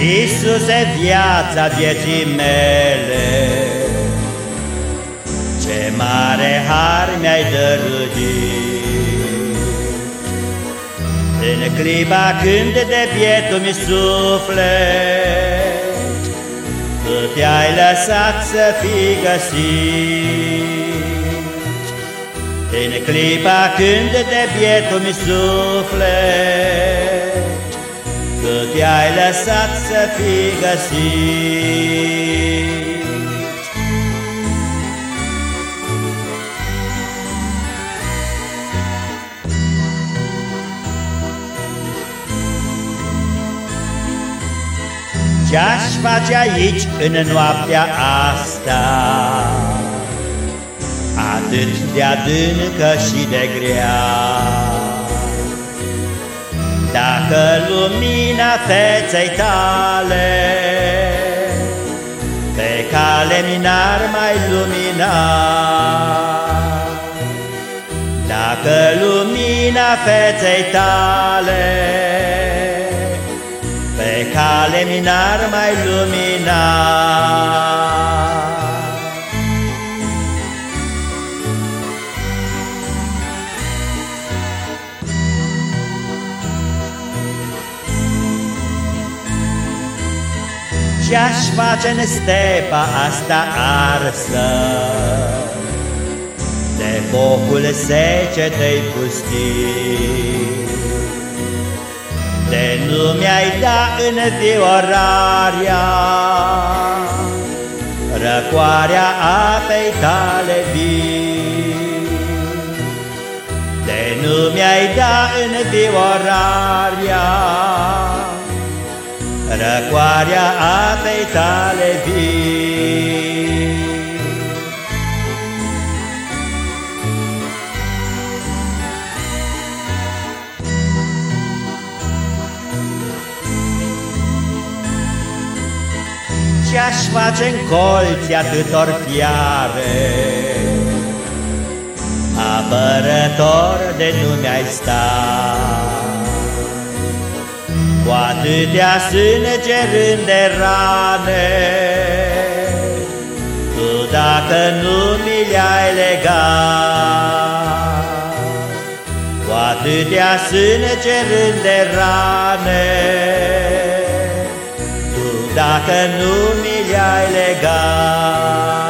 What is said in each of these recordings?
Iisuse, viața vieții mele, Ce mare har mi-ai dăruit. În clipa când de pietul mi suflet, Tu te-ai lăsat să fii găsit. În clipa când de pietul mi suflet, Tu te-ai lăsat să fii găsit. Ce-aș face aici în noaptea asta Atât de adâncă și de grea Dacă lumina feței tale Pe cale minar mai lumina Dacă lumina feței tale pe cale minar mai lumina Ce-aș face în stepa asta arsă? De focul secetei pustii. De nu mi-ai da în fiorarea Răcoarea apei tale vii. De nu mi-ai da în fiorarea Răcoarea apei tale vii. Ce-aș face în colți atâtor fiare? Apărător de nu mi-ai sta Cu atâtea sânge de rane Tu dacă nu mi le-ai legat Cu atâtea sânge de rane dacă nu mi le-ai legat.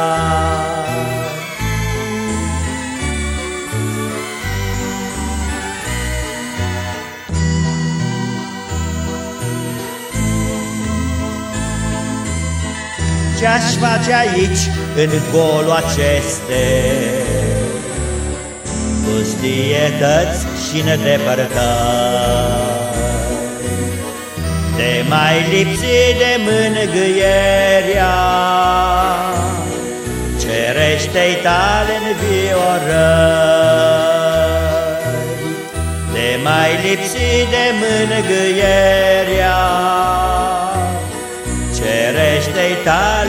Ce-aș face aici, în golul aceste? Pustietăți și nedepărtări. Te mai lipsi de mângâierea Cerește-i tale înviorări. Te mai lipsi de mângâierea Cerește-i tale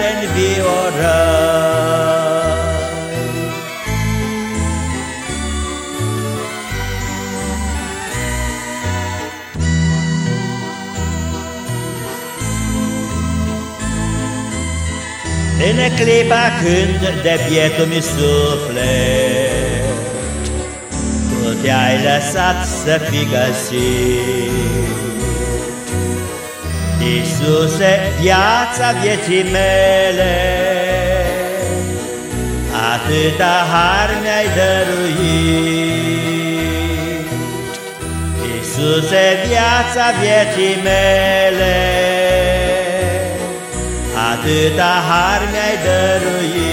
În clipa când de bietul mi suflet Tu te-ai lăsat să fii găsit. Iisuse, viața vieții mele Atâta har mi-ai dăruit. Iisuse, viața vieții mele Atâta har mi-ai dăruit